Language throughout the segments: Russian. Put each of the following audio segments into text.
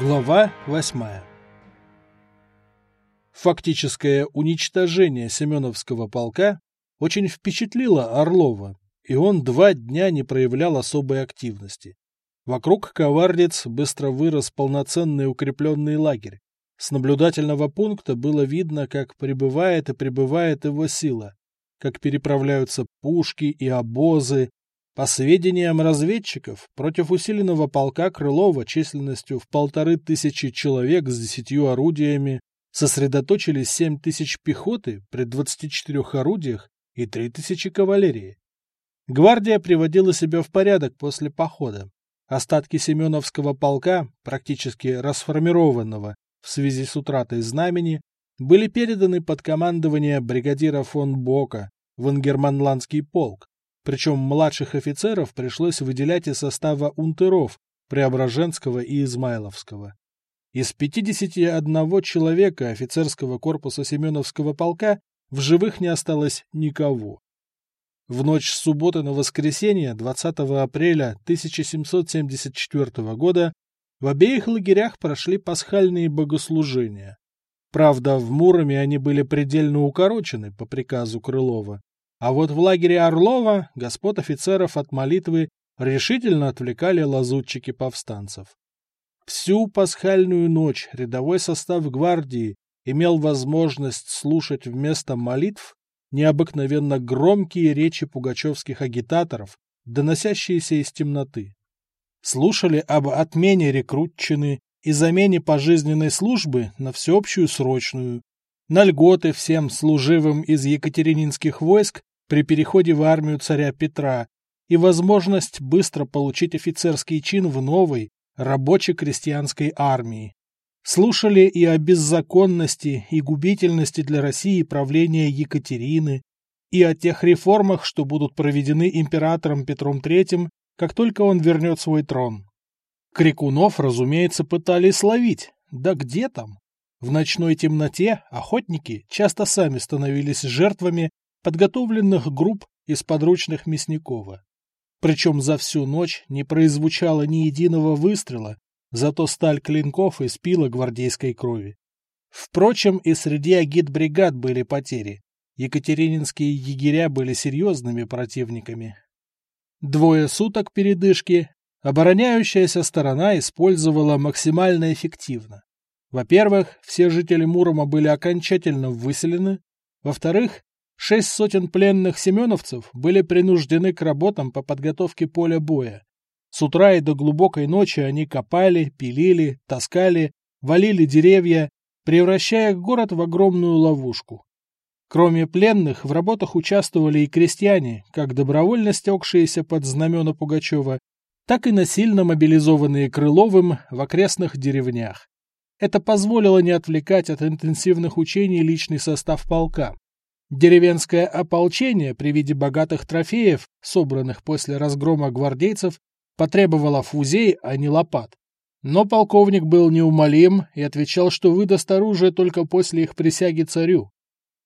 Глава 8. Фактическое уничтожение Семеновского полка очень впечатлило Орлова, и он два дня не проявлял особой активности. Вокруг ковардец быстро вырос полноценный укрепленный лагерь. С наблюдательного пункта было видно, как прибывает и прибывает его сила, как переправляются пушки и обозы, по сведениям разведчиков, против усиленного полка Крылова численностью в полторы тысячи человек с десятью орудиями сосредоточились семь тысяч пехоты при 24 орудиях и три тысячи кавалерии. Гвардия приводила себя в порядок после похода. Остатки Семеновского полка, практически расформированного в связи с утратой знамени, были переданы под командование бригадира фон Бока в Ингерманландский полк, причем младших офицеров пришлось выделять из состава унтеров Преображенского и Измайловского. Из 51 человека офицерского корпуса Семеновского полка в живых не осталось никого. В ночь с субботы на воскресенье 20 апреля 1774 года в обеих лагерях прошли пасхальные богослужения. Правда, в Муроме они были предельно укорочены по приказу Крылова, а вот в лагере Орлова господ офицеров от молитвы решительно отвлекали лазутчики повстанцев. Всю пасхальную ночь рядовой состав гвардии имел возможность слушать вместо молитв необыкновенно громкие речи пугачевских агитаторов, доносящиеся из темноты. Слушали об отмене рекрутчины и замене пожизненной службы на всеобщую срочную, на льготы всем служивым из екатерининских войск при переходе в армию царя Петра и возможность быстро получить офицерский чин в новой, рабоче-крестьянской армии. Слушали и о беззаконности и губительности для России правления Екатерины, и о тех реформах, что будут проведены императором Петром III, как только он вернет свой трон. Крикунов, разумеется, пытались ловить, да где там? В ночной темноте охотники часто сами становились жертвами подготовленных групп из подручных Мясникова. Причем за всю ночь не произвучало ни единого выстрела, зато сталь клинков испила гвардейской крови. Впрочем, и среди агитбригад были потери. Екатерининские егеря были серьезными противниками. Двое суток передышки обороняющаяся сторона использовала максимально эффективно. Во-первых, все жители Мурома были окончательно выселены. Во-вторых, Шесть сотен пленных семеновцев были принуждены к работам по подготовке поля боя. С утра и до глубокой ночи они копали, пилили, таскали, валили деревья, превращая город в огромную ловушку. Кроме пленных, в работах участвовали и крестьяне, как добровольно стекшиеся под знамена Пугачева, так и насильно мобилизованные Крыловым в окрестных деревнях. Это позволило не отвлекать от интенсивных учений личный состав полка. Деревенское ополчение при виде богатых трофеев, собранных после разгрома гвардейцев, потребовало фузей, а не лопат. Но полковник был неумолим и отвечал, что выдаст оружие только после их присяги царю.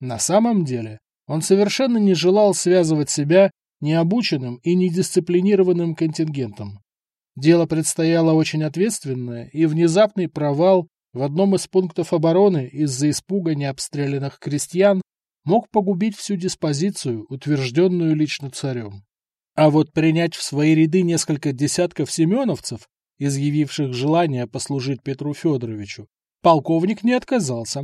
На самом деле он совершенно не желал связывать себя необученным и недисциплинированным контингентом. Дело предстояло очень ответственное, и внезапный провал в одном из пунктов обороны из-за испуга необстрелянных крестьян мог погубить всю диспозицию, утвержденную лично царем. А вот принять в свои ряды несколько десятков семеновцев, изъявивших желание послужить Петру Федоровичу, полковник не отказался.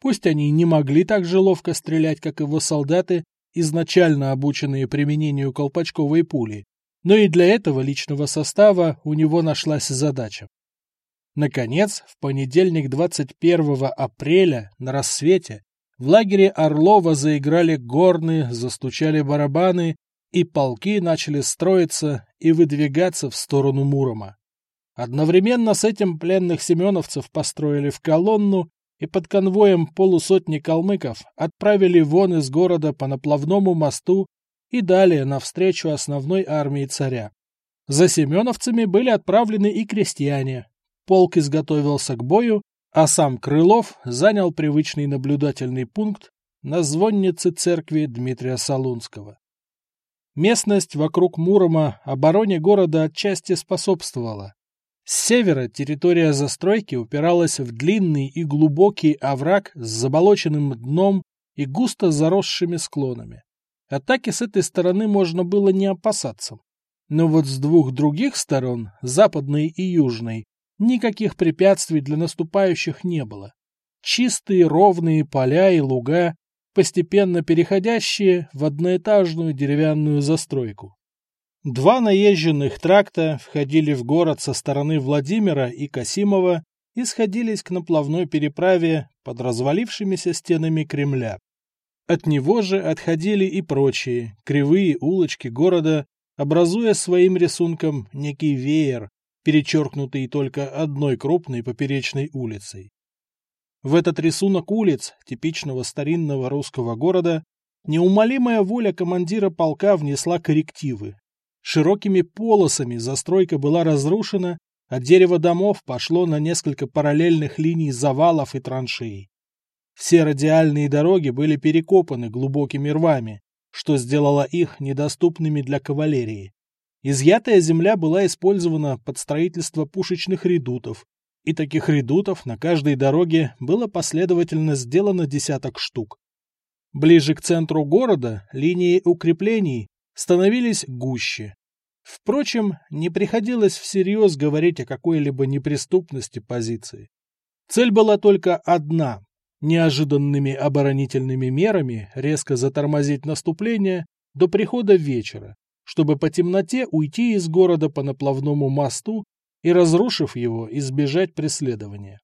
Пусть они не могли так же ловко стрелять, как его солдаты, изначально обученные применению колпачковой пули, но и для этого личного состава у него нашлась задача. Наконец, в понедельник 21 апреля на рассвете в лагере Орлова заиграли горны, застучали барабаны, и полки начали строиться и выдвигаться в сторону Мурома. Одновременно с этим пленных семеновцев построили в колонну и под конвоем полусотни калмыков отправили вон из города по наплавному мосту и далее навстречу основной армии царя. За семеновцами были отправлены и крестьяне. Полк изготовился к бою а сам Крылов занял привычный наблюдательный пункт на звоннице церкви Дмитрия Солунского. Местность вокруг Мурома обороне города отчасти способствовала. С севера территория застройки упиралась в длинный и глубокий овраг с заболоченным дном и густо заросшими склонами. Атаки с этой стороны можно было не опасаться. Но вот с двух других сторон, западной и южной, никаких препятствий для наступающих не было. Чистые ровные поля и луга, постепенно переходящие в одноэтажную деревянную застройку. Два наезженных тракта входили в город со стороны Владимира и Касимова и сходились к наплавной переправе под развалившимися стенами Кремля. От него же отходили и прочие, кривые улочки города, образуя своим рисунком некий веер, перечеркнутый только одной крупной поперечной улицей. В этот рисунок улиц, типичного старинного русского города, неумолимая воля командира полка внесла коррективы. Широкими полосами застройка была разрушена, а дерево домов пошло на несколько параллельных линий завалов и траншей. Все радиальные дороги были перекопаны глубокими рвами, что сделало их недоступными для кавалерии. Изъятая земля была использована под строительство пушечных редутов, и таких редутов на каждой дороге было последовательно сделано десяток штук. Ближе к центру города линии укреплений становились гуще. Впрочем, не приходилось всерьез говорить о какой-либо неприступности позиции. Цель была только одна неожиданными оборонительными мерами резко затормозить наступление до прихода вечера, чтобы по темноте уйти из города по наплавному мосту и, разрушив его, избежать преследования.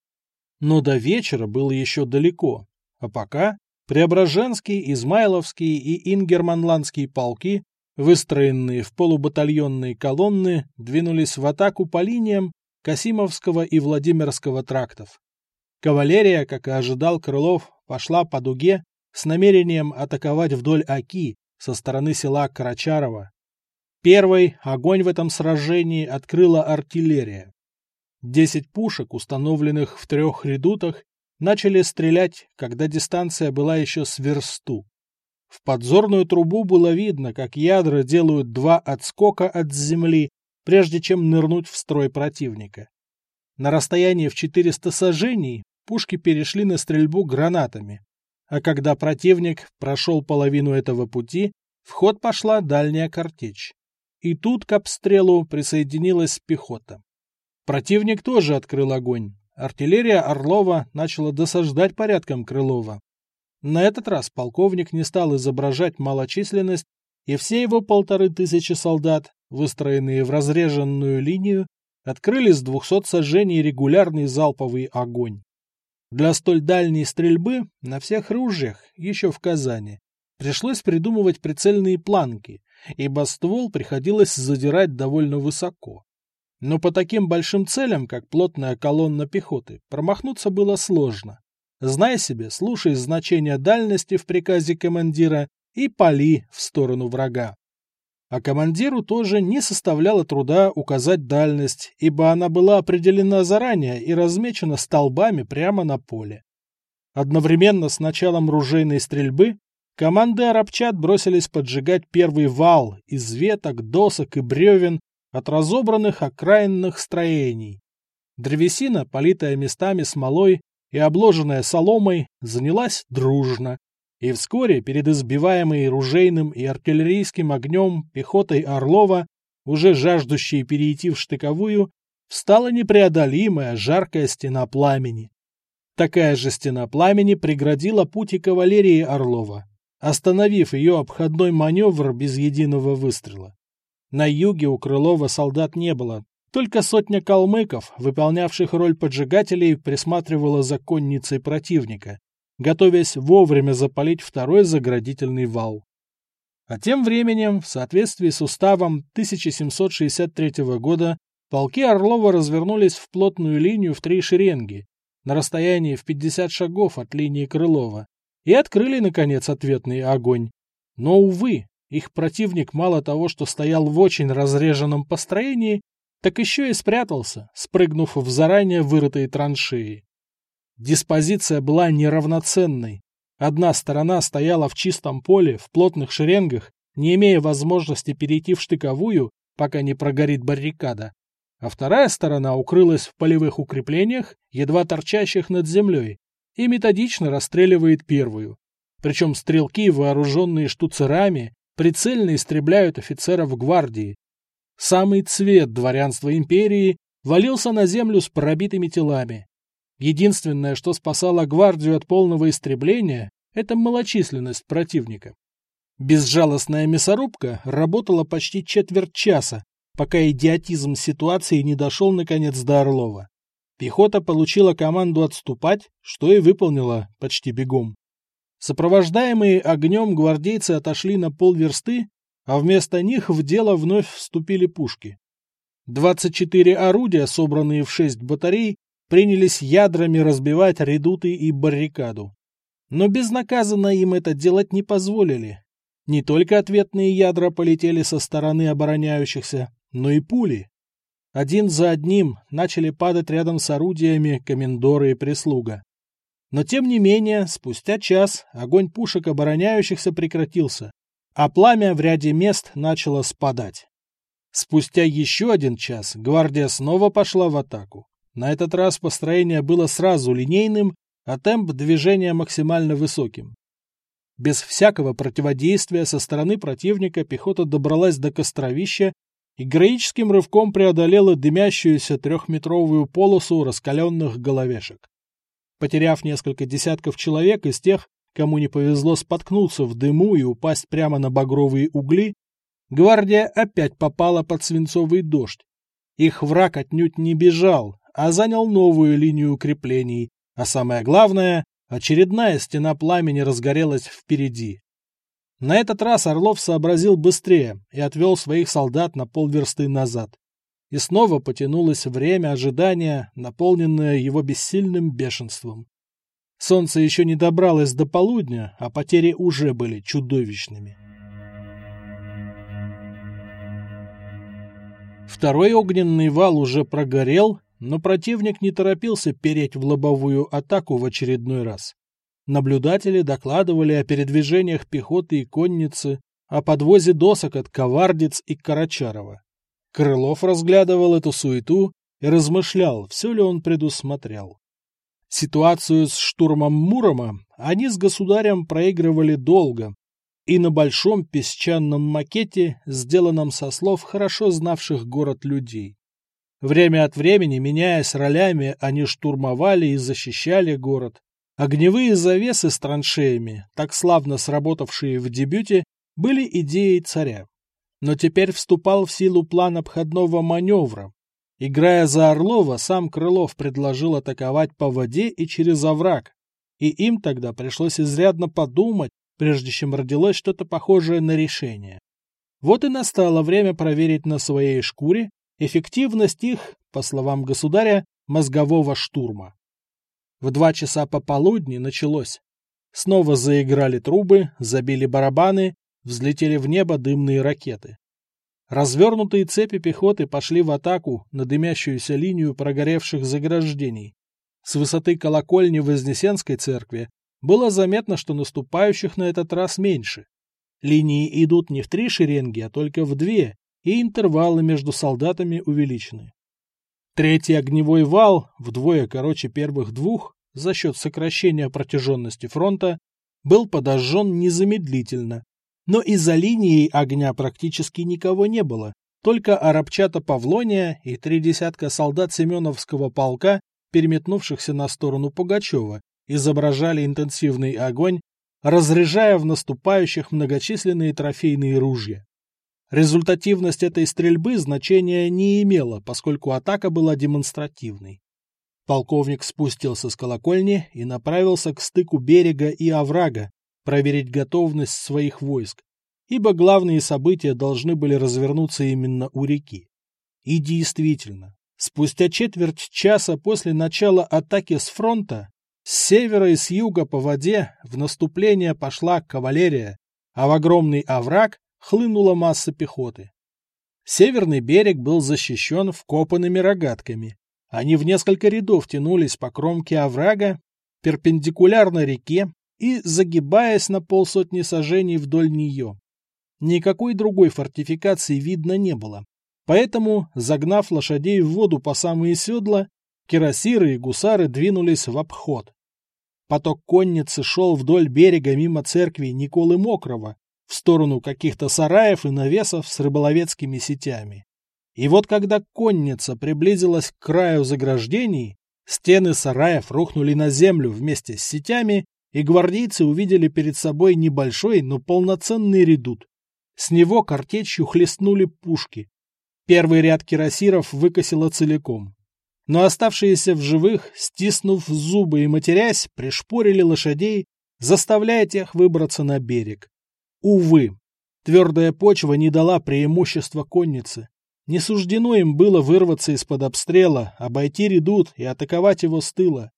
Но до вечера было еще далеко, а пока Преображенский, Измайловский и Ингерманландский полки, выстроенные в полубатальонные колонны, двинулись в атаку по линиям Касимовского и Владимирского трактов. Кавалерия, как и ожидал Крылов, пошла по дуге с намерением атаковать вдоль Оки со стороны села Карачарова. Первый огонь в этом сражении открыла артиллерия. Десять пушек, установленных в трех редутах, начали стрелять, когда дистанция была еще с версту. В подзорную трубу было видно, как ядра делают два отскока от земли, прежде чем нырнуть в строй противника. На расстоянии в 400 сажений пушки перешли на стрельбу гранатами. А когда противник прошел половину этого пути, в ход пошла дальняя картечь. И тут к обстрелу присоединилась пехота. Противник тоже открыл огонь. Артиллерия Орлова начала досаждать порядком Крылова. На этот раз полковник не стал изображать малочисленность, и все его полторы тысячи солдат, выстроенные в разреженную линию, открыли с двухсот сожжений регулярный залповый огонь. Для столь дальней стрельбы на всех ружьях, еще в Казани, пришлось придумывать прицельные планки, ибо ствол приходилось задирать довольно высоко. Но по таким большим целям, как плотная колонна пехоты, промахнуться было сложно. Знай себе, слушай значение дальности в приказе командира и пали в сторону врага. А командиру тоже не составляло труда указать дальность, ибо она была определена заранее и размечена столбами прямо на поле. Одновременно с началом ружейной стрельбы команды арабчат бросились поджигать первый вал из веток, досок и бревен от разобранных окраинных строений. Древесина, политая местами смолой и обложенная соломой, занялась дружно, и вскоре перед избиваемой ружейным и артиллерийским огнем пехотой Орлова, уже жаждущей перейти в штыковую, встала непреодолимая жаркая стена пламени. Такая же стена пламени преградила пути кавалерии Орлова, остановив ее обходной маневр без единого выстрела. На юге у Крылова солдат не было, только сотня калмыков, выполнявших роль поджигателей, присматривала за конницей противника, готовясь вовремя запалить второй заградительный вал. А тем временем, в соответствии с уставом 1763 года, полки Орлова развернулись в плотную линию в три шеренги, на расстоянии в 50 шагов от линии Крылова, и открыли, наконец, ответный огонь. Но, увы, их противник мало того, что стоял в очень разреженном построении, так еще и спрятался, спрыгнув в заранее вырытые траншеи. Диспозиция была неравноценной. Одна сторона стояла в чистом поле, в плотных шеренгах, не имея возможности перейти в штыковую, пока не прогорит баррикада, а вторая сторона укрылась в полевых укреплениях, едва торчащих над землей, и методично расстреливает первую. Причем стрелки, вооруженные штуцерами, прицельно истребляют офицеров гвардии. Самый цвет дворянства империи валился на землю с пробитыми телами. Единственное, что спасало гвардию от полного истребления, это малочисленность противника. Безжалостная мясорубка работала почти четверть часа, пока идиотизм ситуации не дошел наконец до Орлова. Пехота получила команду отступать, что и выполнила почти бегом. Сопровождаемые огнем гвардейцы отошли на полверсты, а вместо них в дело вновь вступили пушки. 24 орудия, собранные в 6 батарей, принялись ядрами разбивать редуты и баррикаду. Но безнаказанно им это делать не позволили. Не только ответные ядра полетели со стороны обороняющихся, но и пули. Один за одним начали падать рядом с орудиями комендоры и прислуга. Но тем не менее, спустя час огонь пушек обороняющихся прекратился, а пламя в ряде мест начало спадать. Спустя еще один час гвардия снова пошла в атаку. На этот раз построение было сразу линейным, а темп движения максимально высоким. Без всякого противодействия со стороны противника пехота добралась до костровища и героическим рывком преодолела дымящуюся трехметровую полосу раскаленных головешек. Потеряв несколько десятков человек из тех, кому не повезло споткнуться в дыму и упасть прямо на багровые угли, Гвардия опять попала под свинцовый дождь. Их враг отнюдь не бежал, а занял новую линию укреплений, а самое главное, очередная стена пламени разгорелась впереди. На этот раз Орлов сообразил быстрее и отвел своих солдат на полверсты назад. И снова потянулось время ожидания, наполненное его бессильным бешенством. Солнце еще не добралось до полудня, а потери уже были чудовищными. Второй огненный вал уже прогорел, но противник не торопился переть в лобовую атаку в очередной раз. Наблюдатели докладывали о передвижениях пехоты и конницы, о подвозе досок от Ковардец и Карачарова. Крылов разглядывал эту суету и размышлял, все ли он предусмотрел. Ситуацию с штурмом Мурома они с государем проигрывали долго, и на большом песчаном макете, сделанном со слов хорошо знавших город людей. Время от времени, меняясь ролями, они штурмовали и защищали город. Огневые завесы с траншеями, так славно сработавшие в дебюте, были идеей царя. Но теперь вступал в силу план обходного маневра. Играя за Орлова, сам Крылов предложил атаковать по воде и через овраг, и им тогда пришлось изрядно подумать, прежде чем родилось что-то похожее на решение. Вот и настало время проверить на своей шкуре эффективность их, по словам государя, мозгового штурма. В два часа пополудни началось. Снова заиграли трубы, забили барабаны, взлетели в небо дымные ракеты. Развернутые цепи пехоты пошли в атаку на дымящуюся линию прогоревших заграждений. С высоты колокольни Вознесенской церкви было заметно, что наступающих на этот раз меньше. Линии идут не в три шеренги, а только в две, и интервалы между солдатами увеличены. Третий огневой вал, вдвое короче первых двух, за счет сокращения протяженности фронта, был подожжен незамедлительно. Но из-за линии огня практически никого не было, только арабчата Павлония и три десятка солдат Семеновского полка, переметнувшихся на сторону Пугачева изображали интенсивный огонь, разряжая в наступающих многочисленные трофейные ружья. Результативность этой стрельбы значения не имела, поскольку атака была демонстративной. Полковник спустился с колокольни и направился к стыку берега и оврага, проверить готовность своих войск, ибо главные события должны были развернуться именно у реки. И действительно, спустя четверть часа после начала атаки с фронта с севера и с юга по воде в наступление пошла кавалерия, а в огромный овраг хлынула масса пехоты. Северный берег был защищен вкопанными рогатками. Они в несколько рядов тянулись по кромке оврага, перпендикулярно реке и загибаясь на полсотни сажений вдоль нее. Никакой другой фортификации видно не было. Поэтому, загнав лошадей в воду по самые седла, кирасиры и гусары двинулись в обход. Поток конницы шел вдоль берега мимо церкви Николы Мокрого, в сторону каких-то сараев и навесов с рыболовецкими сетями. И вот когда конница приблизилась к краю заграждений, стены сараев рухнули на землю вместе с сетями, и гвардейцы увидели перед собой небольшой, но полноценный редут. С него картечью хлестнули пушки. Первый ряд кирасиров выкосило целиком. Но оставшиеся в живых, стиснув зубы и матерясь, пришпорили лошадей, заставляя тех выбраться на берег. Увы, твердая почва не дала преимущества коннице. Не суждено им было вырваться из-под обстрела, обойти редут и атаковать его с тыла.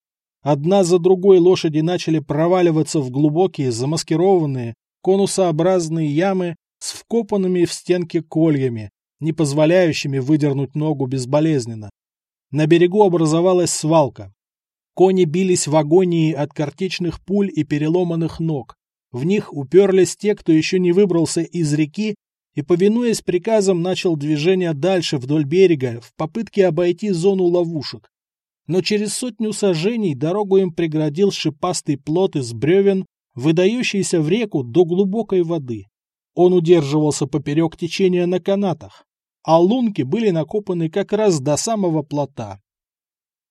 Одна за другой лошади начали проваливаться в глубокие, замаскированные, конусообразные ямы с вкопанными в стенки кольями, не позволяющими выдернуть ногу безболезненно. На берегу образовалась свалка. Кони бились в агонии от картечных пуль и переломанных ног. В них уперлись те, кто еще не выбрался из реки и, повинуясь приказам, начал движение дальше вдоль берега в попытке обойти зону ловушек. Но через сотню сажений дорогу им преградил шипастый плот из бревен, выдающийся в реку до глубокой воды. Он удерживался поперек течения на канатах а лунки были накопаны как раз до самого плота.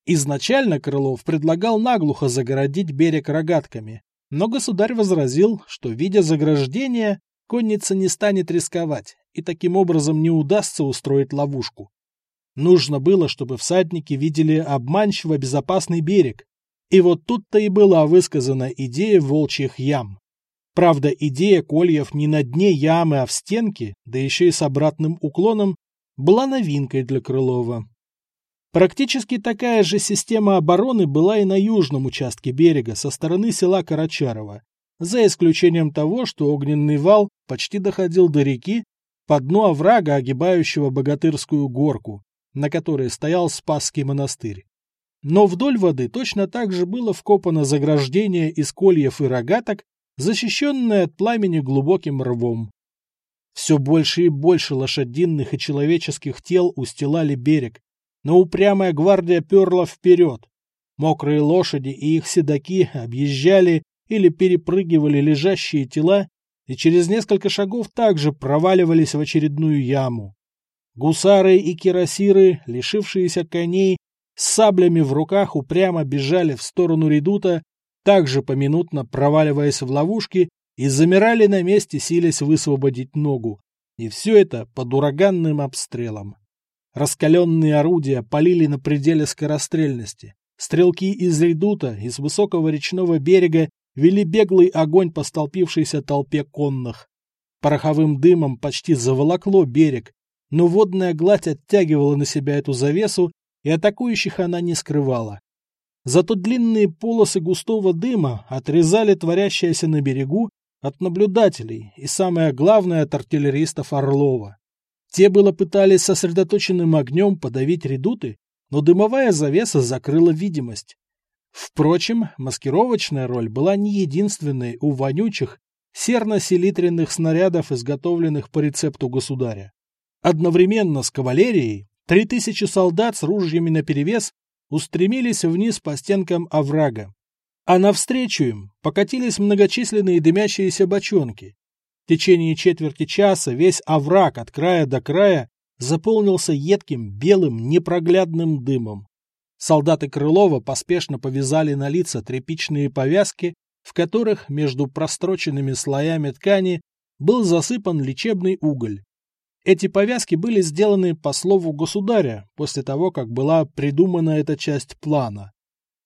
Изначально Крылов предлагал наглухо загородить берег рогатками, но государь возразил, что, видя заграждение, конница не станет рисковать, и таким образом не удастся устроить ловушку. Нужно было, чтобы всадники видели обманчиво безопасный берег, и вот тут-то и была высказана идея волчьих ям. Правда, идея кольев не на дне ямы, а в стенке, да еще и с обратным уклоном, была новинкой для Крылова. Практически такая же система обороны была и на южном участке берега со стороны села Карачарова, за исключением того, что огненный вал почти доходил до реки по дну оврага, огибающего Богатырскую горку, на которой стоял Спасский монастырь. Но вдоль воды точно так же было вкопано заграждение из кольев и рогаток, защищенное от пламени глубоким рвом. Все больше и больше лошадиных и человеческих тел устилали берег, но упрямая гвардия перла вперед. Мокрые лошади и их седаки объезжали или перепрыгивали лежащие тела и через несколько шагов также проваливались в очередную яму. Гусары и кирасиры, лишившиеся коней, с саблями в руках упрямо бежали в сторону редута, также поминутно проваливаясь в ловушки и замирали на месте, силясь высвободить ногу. И все это под ураганным обстрелом. Раскаленные орудия полили на пределе скорострельности. Стрелки из редута, из высокого речного берега вели беглый огонь по столпившейся толпе конных. Пороховым дымом почти заволокло берег, но водная гладь оттягивала на себя эту завесу, и атакующих она не скрывала. Зато длинные полосы густого дыма отрезали творящееся на берегу от наблюдателей и, самое главное, от артиллеристов Орлова. Те было пытались сосредоточенным огнем подавить редуты, но дымовая завеса закрыла видимость. Впрочем, маскировочная роль была не единственной у вонючих серно-селитренных снарядов, изготовленных по рецепту государя. Одновременно с кавалерией три тысячи солдат с ружьями наперевес устремились вниз по стенкам оврага, а навстречу им покатились многочисленные дымящиеся бочонки. В течение четверти часа весь овраг от края до края заполнился едким, белым, непроглядным дымом. Солдаты Крылова поспешно повязали на лица тряпичные повязки, в которых между простроченными слоями ткани был засыпан лечебный уголь. Эти повязки были сделаны по слову государя после того, как была придумана эта часть плана.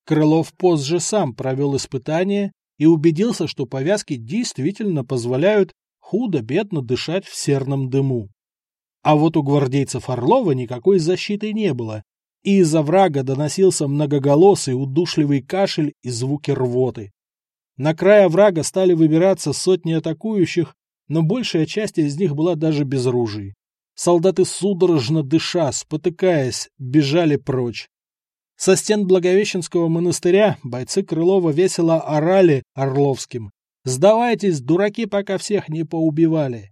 Крылов позже сам провел испытание и убедился, что повязки действительно позволяют худо-бедно дышать в серном дыму. А вот у гвардейцев Орлова никакой защиты не было, и из-за врага доносился многоголосый удушливый кашель и звуки рвоты. На края врага стали выбираться сотни атакующих, но большая часть из них была даже без ружей. Солдаты судорожно дыша, спотыкаясь, бежали прочь. Со стен Благовещенского монастыря бойцы Крылова весело орали Орловским. «Сдавайтесь, дураки, пока всех не поубивали!»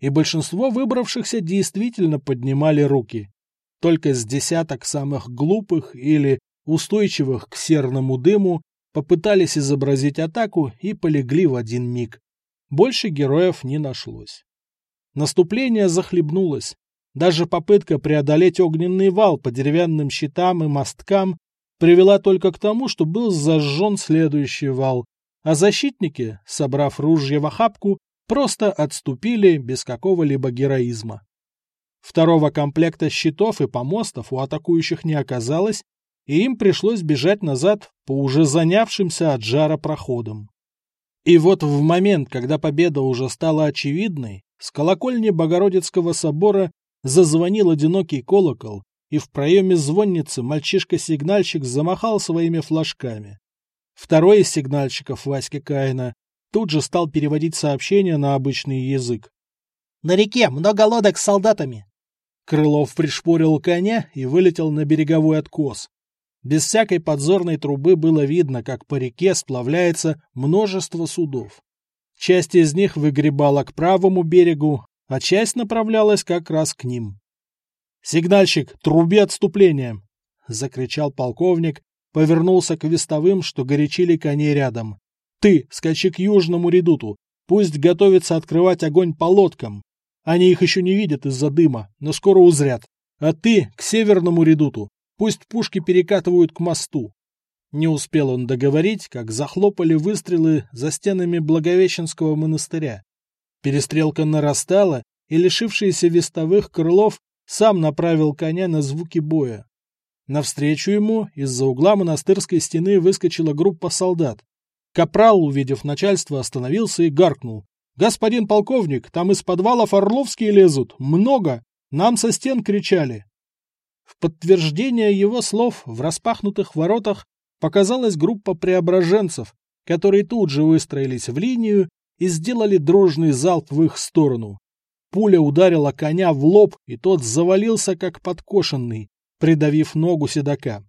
и большинство выбравшихся действительно поднимали руки. Только с десяток самых глупых или устойчивых к серному дыму попытались изобразить атаку и полегли в один миг. Больше героев не нашлось. Наступление захлебнулось. Даже попытка преодолеть огненный вал по деревянным щитам и мосткам привела только к тому, что был зажжен следующий вал, а защитники, собрав ружья в охапку, просто отступили без какого-либо героизма. Второго комплекта щитов и помостов у атакующих не оказалось, и им пришлось бежать назад по уже занявшимся от жара проходам. И вот в момент, когда победа уже стала очевидной, с колокольни Богородицкого собора зазвонил одинокий колокол, и в проеме звонницы мальчишка-сигнальщик замахал своими флажками. Второй из сигнальщиков Васьки Каина тут же стал переводить сообщение на обычный язык. «На реке много лодок с солдатами!» Крылов пришпорил коня и вылетел на береговой откос. Без всякой подзорной трубы было видно, как по реке сплавляется множество судов. Часть из них выгребала к правому берегу, а часть направлялась как раз к ним. «Сигнальщик, труби отступления!» — закричал полковник, повернулся к вестовым, что горячили коней рядом. «Ты, скачи к южному редуту, пусть готовится открывать огонь по лодкам. Они их еще не видят из-за дыма, но скоро узрят. А ты к северному редуту, пусть пушки перекатывают к мосту». Не успел он договорить, как захлопали выстрелы за стенами Благовещенского монастыря. Перестрелка нарастала, и лишившийся вестовых крылов сам направил коня на звуки боя. Навстречу ему из-за угла монастырской стены выскочила группа солдат. Капрал, увидев начальство, остановился и гаркнул. «Господин полковник, там из подвалов Орловские лезут! Много! Нам со стен кричали!» В подтверждение его слов в распахнутых воротах показалась группа преображенцев, которые тут же выстроились в линию и сделали дружный залп в их сторону. Пуля ударила коня в лоб, и тот завалился, как подкошенный, придавив ногу седока.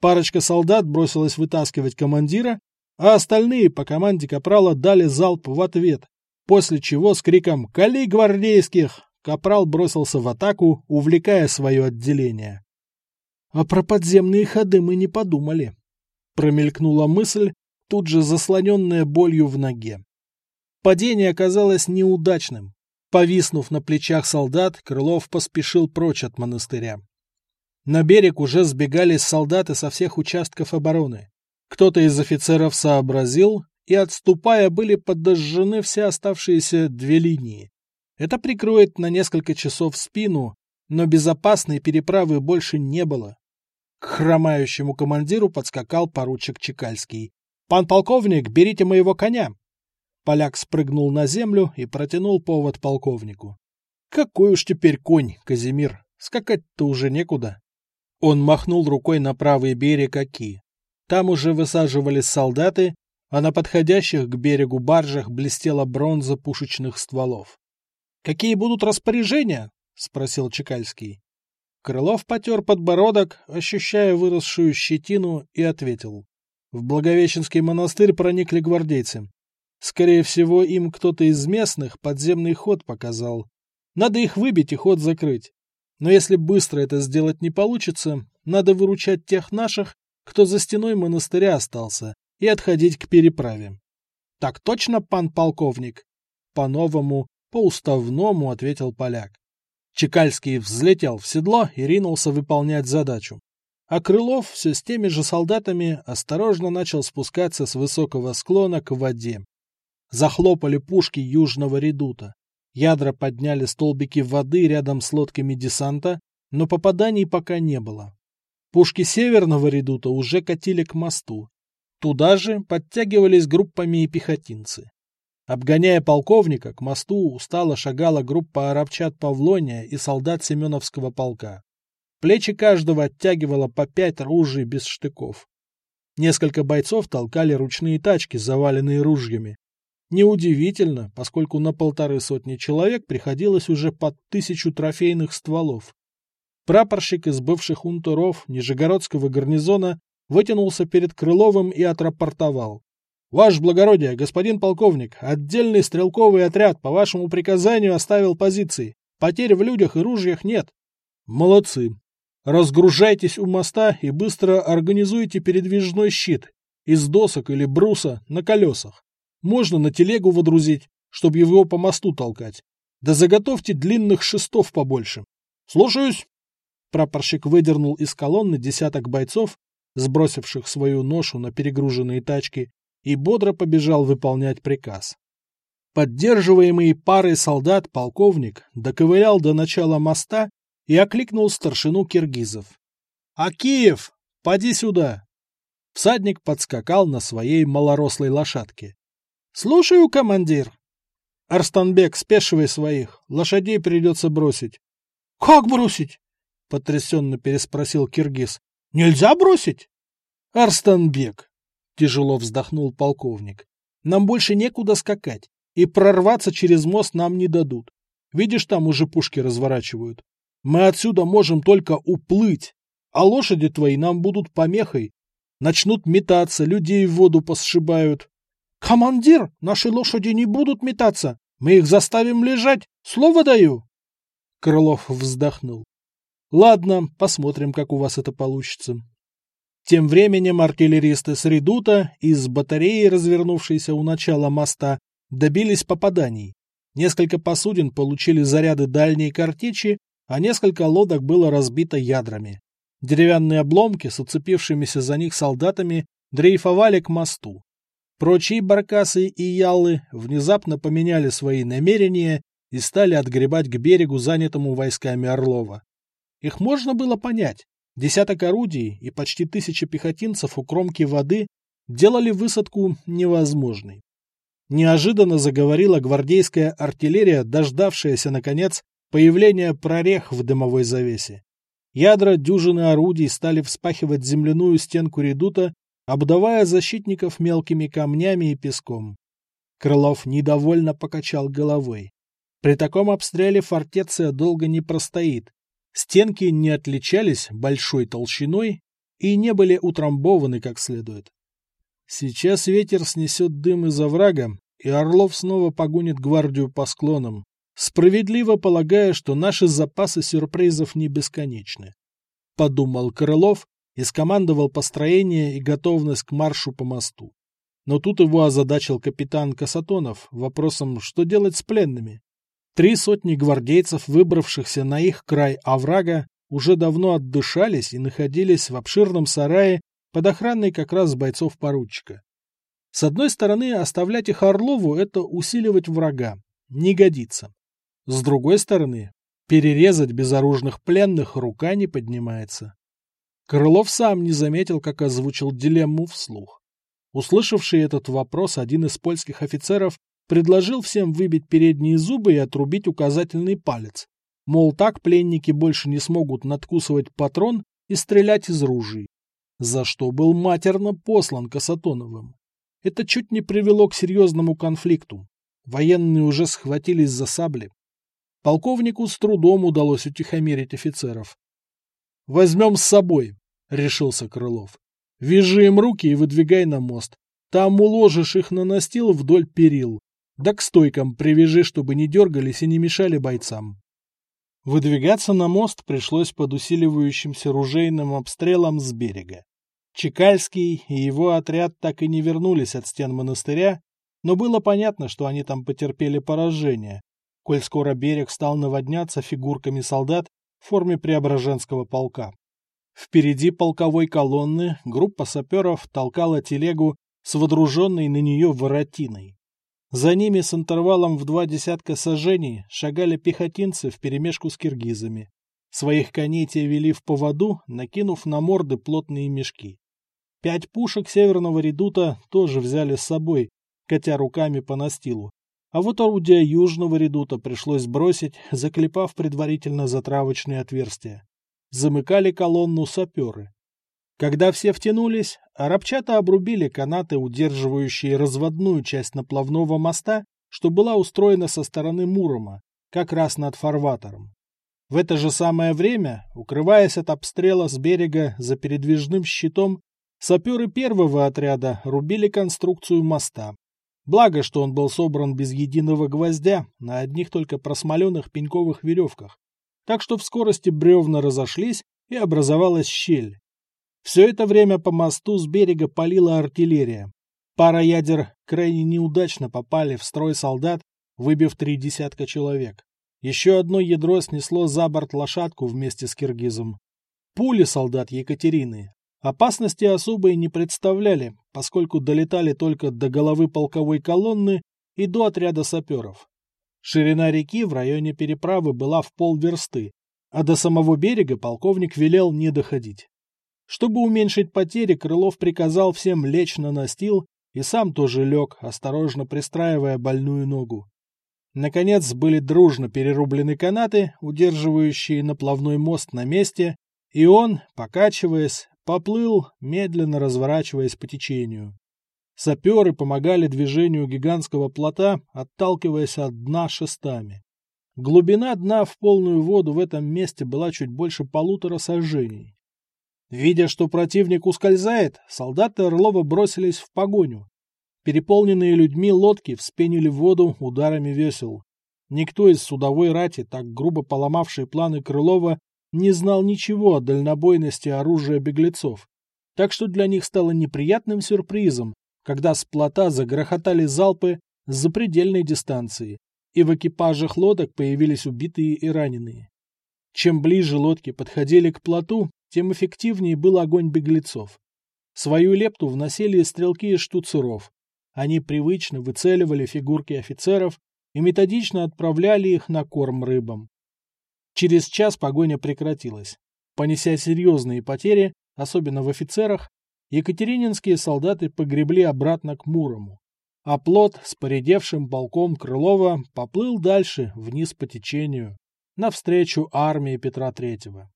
Парочка солдат бросилась вытаскивать командира, а остальные по команде Капрала дали залп в ответ, после чего с криком «Кали гвардейских!» Капрал бросился в атаку, увлекая свое отделение. А про подземные ходы мы не подумали. Промелькнула мысль, тут же заслоненная болью в ноге. Падение оказалось неудачным. Повиснув на плечах солдат, Крылов поспешил прочь от монастыря. На берег уже сбегались солдаты со всех участков обороны. Кто-то из офицеров сообразил, и, отступая, были подожжены все оставшиеся две линии. Это прикроет на несколько часов спину, но безопасной переправы больше не было. К хромающему командиру подскакал поручик Чекальский. «Пан полковник, берите моего коня!» Поляк спрыгнул на землю и протянул повод полковнику. «Какой уж теперь конь, Казимир! Скакать-то уже некуда!» Он махнул рукой на правый берег Оки. Там уже высаживались солдаты, а на подходящих к берегу баржах блестела бронза пушечных стволов. «Какие будут распоряжения?» — спросил Чекальский. Крылов потер подбородок, ощущая выросшую щетину, и ответил. В Благовещенский монастырь проникли гвардейцы. Скорее всего, им кто-то из местных подземный ход показал. Надо их выбить и ход закрыть. Но если быстро это сделать не получится, надо выручать тех наших, кто за стеной монастыря остался, и отходить к переправе. — Так точно, пан полковник? — по-новому, по-уставному ответил поляк. Чекальский взлетел в седло и ринулся выполнять задачу. А Крылов все с теми же солдатами осторожно начал спускаться с высокого склона к воде. Захлопали пушки южного редута. Ядра подняли столбики воды рядом с лодками десанта, но попаданий пока не было. Пушки северного редута уже катили к мосту. Туда же подтягивались группами и пехотинцы. Обгоняя полковника, к мосту устало шагала группа арабчат Павлония и солдат Семеновского полка. Плечи каждого оттягивало по пять ружей без штыков. Несколько бойцов толкали ручные тачки, заваленные ружьями. Неудивительно, поскольку на полторы сотни человек приходилось уже под тысячу трофейных стволов. Прапорщик из бывших унтуров Нижегородского гарнизона вытянулся перед Крыловым и отрапортовал. Ваше благородие, господин полковник, отдельный стрелковый отряд по вашему приказанию оставил позиции. Потерь в людях и ружьях нет. Молодцы. Разгружайтесь у моста и быстро организуйте передвижной щит из досок или бруса на колесах. Можно на телегу водрузить, чтобы его по мосту толкать. Да заготовьте длинных шестов побольше. Слушаюсь. Прапорщик выдернул из колонны десяток бойцов, сбросивших свою ношу на перегруженные тачки, и бодро побежал выполнять приказ. Поддерживаемый парой солдат полковник доковылял до начала моста и окликнул старшину киргизов. «Акиев, поди сюда!» Всадник подскакал на своей малорослой лошадке. «Слушаю, командир!» «Арстанбек, спешивай своих, лошадей придется бросить». «Как бросить?» — потрясенно переспросил киргиз. «Нельзя бросить?» «Арстанбек, Тяжело вздохнул полковник. Нам больше некуда скакать, и прорваться через мост нам не дадут. Видишь, там уже пушки разворачивают. Мы отсюда можем только уплыть, а лошади твои нам будут помехой. Начнут метаться, людей в воду посшибают. Командир, наши лошади не будут метаться. Мы их заставим лежать. Слово даю. Крылов вздохнул. Ладно, посмотрим, как у вас это получится. Тем временем артиллеристы с редута из батареи, развернувшейся у начала моста, добились попаданий. Несколько посудин получили заряды дальней картечи, а несколько лодок было разбито ядрами. Деревянные обломки с уцепившимися за них солдатами дрейфовали к мосту. Прочие баркасы и яллы внезапно поменяли свои намерения и стали отгребать к берегу, занятому войсками Орлова. Их можно было понять. Десяток орудий и почти тысяча пехотинцев у кромки воды делали высадку невозможной. Неожиданно заговорила гвардейская артиллерия, дождавшаяся, наконец, появления прорех в дымовой завесе. Ядра дюжины орудий стали вспахивать земляную стенку редута, обдавая защитников мелкими камнями и песком. Крылов недовольно покачал головой. При таком обстреле фортеция долго не простоит, Стенки не отличались большой толщиной и не были утрамбованы как следует. Сейчас ветер снесет дым из оврага, и Орлов снова погонит гвардию по склонам, справедливо полагая, что наши запасы сюрпризов не бесконечны. Подумал Крылов и скомандовал построение и готовность к маршу по мосту. Но тут его озадачил капитан Касатонов вопросом, что делать с пленными. Три сотни гвардейцев, выбравшихся на их край оврага, уже давно отдышались и находились в обширном сарае под охраной как раз бойцов поручика. С одной стороны, оставлять их Орлову – это усиливать врага. Не годится. С другой стороны, перерезать безоружных пленных рука не поднимается. Крылов сам не заметил, как озвучил дилемму вслух. Услышавший этот вопрос, один из польских офицеров предложил всем выбить передние зубы и отрубить указательный палец. Мол, так пленники больше не смогут надкусывать патрон и стрелять из ружей. За что был матерно послан Касатоновым. Это чуть не привело к серьезному конфликту. Военные уже схватились за сабли. Полковнику с трудом удалось утихомирить офицеров. «Возьмем с собой», — решился Крылов. «Вяжи им руки и выдвигай на мост. Там уложишь их на настил вдоль перил. Да к стойкам привяжи, чтобы не дергались и не мешали бойцам. Выдвигаться на мост пришлось под усиливающимся ружейным обстрелом с берега. Чекальский и его отряд так и не вернулись от стен монастыря, но было понятно, что они там потерпели поражение, коль скоро берег стал наводняться фигурками солдат в форме Преображенского полка. Впереди полковой колонны группа саперов толкала телегу с водруженной на нее воротиной. За ними с интервалом в два десятка сажений шагали пехотинцы вперемешку с киргизами. Своих коней те вели в поводу, накинув на морды плотные мешки. Пять пушек северного редута тоже взяли с собой, катя руками по настилу. А вот орудия южного редута пришлось бросить, заклепав предварительно затравочные отверстия. Замыкали колонну саперы. Когда все втянулись, арабчата обрубили канаты, удерживающие разводную часть наплавного моста, что была устроена со стороны Мурома, как раз над фарватером. В это же самое время, укрываясь от обстрела с берега за передвижным щитом, Саперы первого отряда рубили конструкцию моста. Благо, что он был собран без единого гвоздя, на одних только просмоленных пеньковых веревках. Так что в скорости бревна разошлись, и образовалась щель. Все это время по мосту с берега палила артиллерия. Пара ядер крайне неудачно попали в строй солдат, выбив три десятка человек. Еще одно ядро снесло за борт лошадку вместе с киргизом. Пули солдат Екатерины опасности особой не представляли, поскольку долетали только до головы полковой колонны и до отряда саперов. Ширина реки в районе переправы была в полверсты, а до самого берега полковник велел не доходить. Чтобы уменьшить потери, Крылов приказал всем лечь на настил и сам тоже лег, осторожно пристраивая больную ногу. Наконец были дружно перерублены канаты, удерживающие наплавной мост на месте, и он, покачиваясь, поплыл, медленно разворачиваясь по течению. Саперы помогали движению гигантского плота, отталкиваясь от дна шестами. Глубина дна в полную воду в этом месте была чуть больше полутора сажений. Видя, что противник ускользает, солдаты Орлова бросились в погоню. Переполненные людьми лодки вспенили воду ударами весел. Никто из судовой рати, так грубо поломавший планы Крылова, не знал ничего о дальнобойности оружия беглецов. Так что для них стало неприятным сюрпризом, когда с плота загрохотали залпы с запредельной дистанции, и в экипажах лодок появились убитые и раненые. Чем ближе лодки подходили к плоту, тем эффективнее был огонь беглецов. Свою лепту вносили стрелки из штуцеров. Они привычно выцеливали фигурки офицеров и методично отправляли их на корм рыбам. Через час погоня прекратилась. Понеся серьезные потери, особенно в офицерах, екатерининские солдаты погребли обратно к Мурому а плот с поредевшим полком Крылова поплыл дальше, вниз по течению, навстречу армии Петра Третьего.